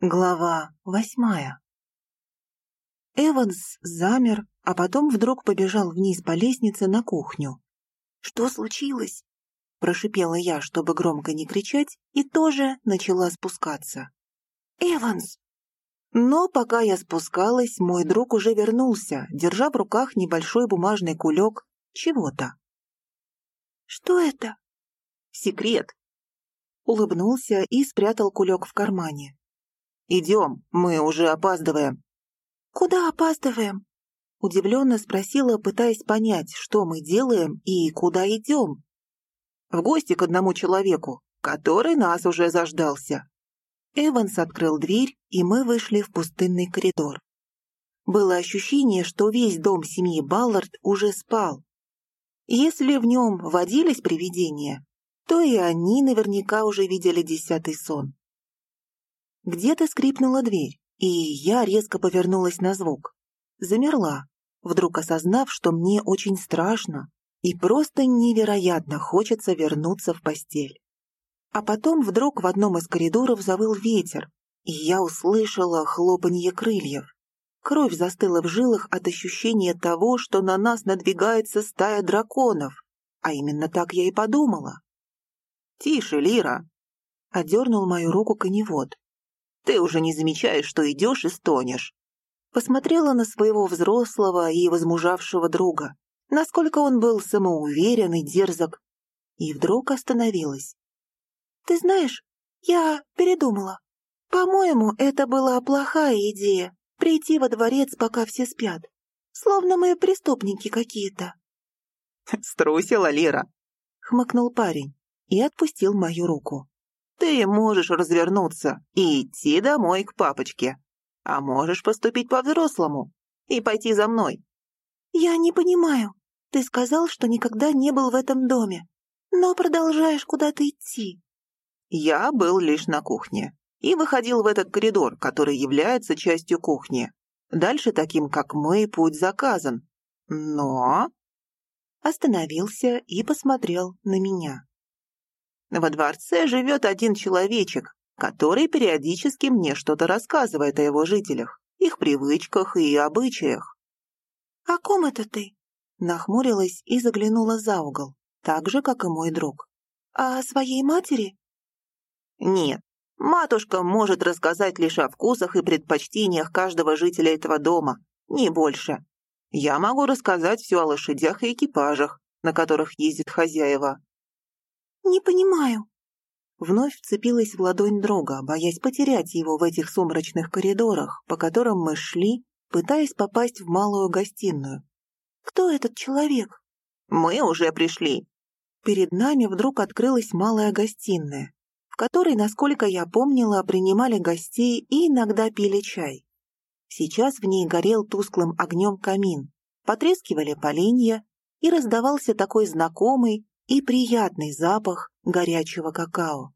Глава восьмая Эванс замер, а потом вдруг побежал вниз по лестнице на кухню. «Что случилось?» — прошипела я, чтобы громко не кричать, и тоже начала спускаться. «Эванс!» Но пока я спускалась, мой друг уже вернулся, держа в руках небольшой бумажный кулек чего-то. «Что это?» «Секрет!» Улыбнулся и спрятал кулек в кармане. «Идем, мы уже опаздываем». «Куда опаздываем?» Удивленно спросила, пытаясь понять, что мы делаем и куда идем. «В гости к одному человеку, который нас уже заждался». Эванс открыл дверь, и мы вышли в пустынный коридор. Было ощущение, что весь дом семьи Баллард уже спал. Если в нем водились привидения, то и они наверняка уже видели десятый сон. Где-то скрипнула дверь, и я резко повернулась на звук. Замерла, вдруг осознав, что мне очень страшно и просто невероятно хочется вернуться в постель. А потом вдруг в одном из коридоров завыл ветер, и я услышала хлопанье крыльев. Кровь застыла в жилах от ощущения того, что на нас надвигается стая драконов, а именно так я и подумала. «Тише, Лира!» — одернул мою руку коневод. Ты уже не замечаешь, что идешь и стонешь. Посмотрела на своего взрослого и возмужавшего друга, насколько он был самоуверен и дерзок, и вдруг остановилась. «Ты знаешь, я передумала. По-моему, это была плохая идея — прийти во дворец, пока все спят. Словно мы преступники какие-то». «Струсила Лера», — хмыкнул парень и отпустил мою руку. Ты можешь развернуться и идти домой к папочке. А можешь поступить по-взрослому и пойти за мной. Я не понимаю. Ты сказал, что никогда не был в этом доме, но продолжаешь куда-то идти. Я был лишь на кухне и выходил в этот коридор, который является частью кухни. Дальше таким, как мы, путь заказан. Но... Остановился и посмотрел на меня. Во дворце живет один человечек, который периодически мне что-то рассказывает о его жителях, их привычках и обычаях. «О ком это ты?» Нахмурилась и заглянула за угол, так же, как и мой друг. «А «О своей матери?» «Нет, матушка может рассказать лишь о вкусах и предпочтениях каждого жителя этого дома, не больше. Я могу рассказать все о лошадях и экипажах, на которых ездит хозяева, «Не понимаю». Вновь вцепилась в ладонь друга, боясь потерять его в этих сумрачных коридорах, по которым мы шли, пытаясь попасть в малую гостиную. «Кто этот человек?» «Мы уже пришли». Перед нами вдруг открылась малая гостиная, в которой, насколько я помнила, принимали гостей и иногда пили чай. Сейчас в ней горел тусклым огнем камин, потрескивали поленья, и раздавался такой знакомый, и приятный запах горячего какао.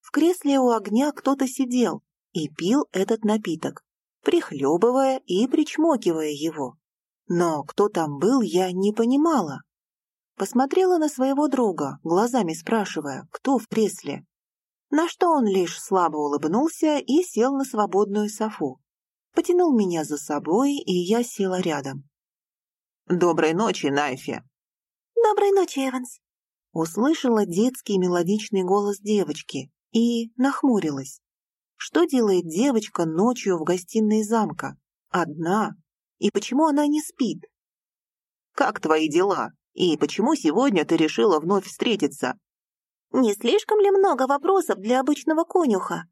В кресле у огня кто-то сидел и пил этот напиток, прихлебывая и причмокивая его. Но кто там был, я не понимала. Посмотрела на своего друга, глазами спрашивая, кто в кресле. На что он лишь слабо улыбнулся и сел на свободную софу. Потянул меня за собой, и я села рядом. «Доброй ночи, Найфи!» «Доброй ночи, Эванс!» Услышала детский мелодичный голос девочки и нахмурилась. Что делает девочка ночью в гостиной замка? Одна. И почему она не спит? «Как твои дела? И почему сегодня ты решила вновь встретиться?» «Не слишком ли много вопросов для обычного конюха?»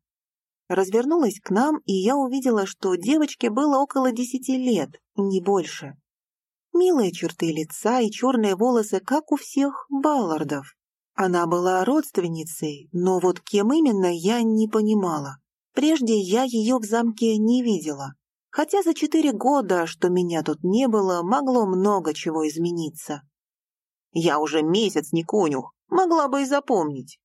Развернулась к нам, и я увидела, что девочке было около десяти лет, не больше. Милые черты лица и черные волосы, как у всех Баллардов. Она была родственницей, но вот кем именно, я не понимала. Прежде я ее в замке не видела. Хотя за четыре года, что меня тут не было, могло много чего измениться. «Я уже месяц не конюх, могла бы и запомнить».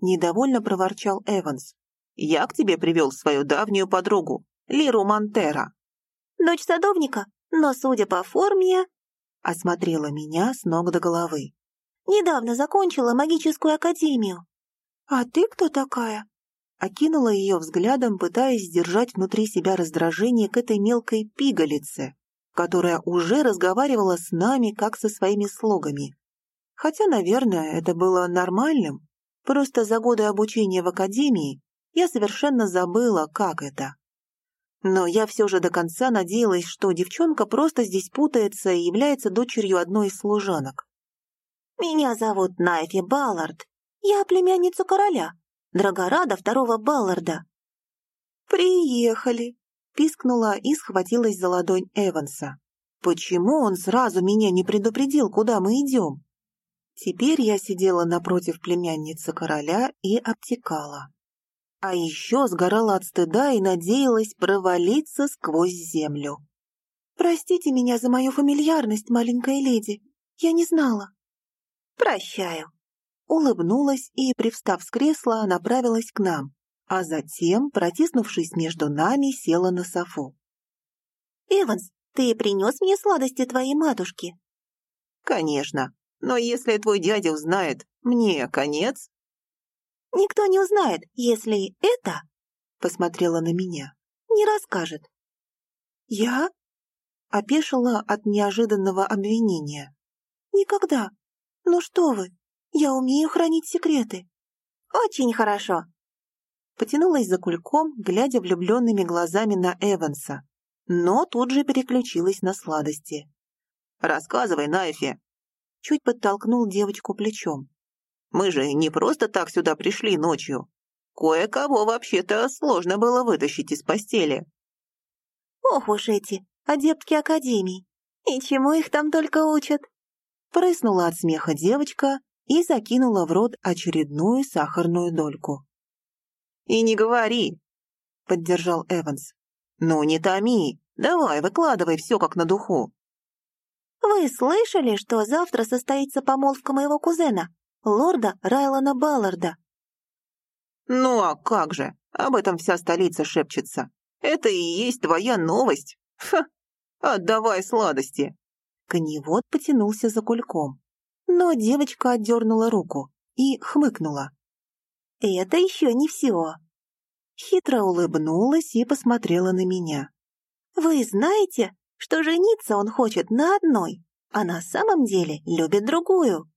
Недовольно проворчал Эванс. «Я к тебе привел свою давнюю подругу, Лиру Монтера». «Дочь садовника?» Но, судя по форме, осмотрела меня с ног до головы. Недавно закончила магическую академию. А ты кто такая? окинула ее взглядом, пытаясь сдержать внутри себя раздражение к этой мелкой пигалице, которая уже разговаривала с нами, как со своими слугами. Хотя, наверное, это было нормальным, просто за годы обучения в академии я совершенно забыла, как это. Но я все же до конца надеялась, что девчонка просто здесь путается и является дочерью одной из служанок. «Меня зовут Найфи Баллард. Я племянница короля, Драгорада второго Балларда». «Приехали», — пискнула и схватилась за ладонь Эванса. «Почему он сразу меня не предупредил, куда мы идем?» Теперь я сидела напротив племянницы короля и обтекала. А еще сгорала от стыда и надеялась провалиться сквозь землю. «Простите меня за мою фамильярность, маленькая леди. Я не знала». «Прощаю», улыбнулась и, привстав с кресла, направилась к нам, а затем, протиснувшись между нами, села на софу. «Эванс, ты принес мне сладости твоей матушки?» «Конечно. Но если твой дядя узнает, мне конец?» «Никто не узнает, если это...» — посмотрела на меня. «Не расскажет». «Я?» — опешила от неожиданного обвинения. «Никогда. Ну что вы, я умею хранить секреты». «Очень хорошо». Потянулась за кульком, глядя влюбленными глазами на Эванса, но тут же переключилась на сладости. «Рассказывай, Найфи!» Чуть подтолкнул девочку плечом. «Мы же не просто так сюда пришли ночью. Кое-кого вообще-то сложно было вытащить из постели». «Ох уж эти, адептки Академии! И чему их там только учат?» Прыснула от смеха девочка и закинула в рот очередную сахарную дольку. «И не говори!» — поддержал Эванс. «Ну, не томи! Давай, выкладывай все как на духу!» «Вы слышали, что завтра состоится помолвка моего кузена, лорда Райлана Балларда?» «Ну а как же! Об этом вся столица шепчется. Это и есть твоя новость! Ха! Отдавай сладости!» Коневод потянулся за кульком но девочка отдернула руку и хмыкнула. «Это еще не все». Хитро улыбнулась и посмотрела на меня. «Вы знаете, что жениться он хочет на одной, а на самом деле любит другую?»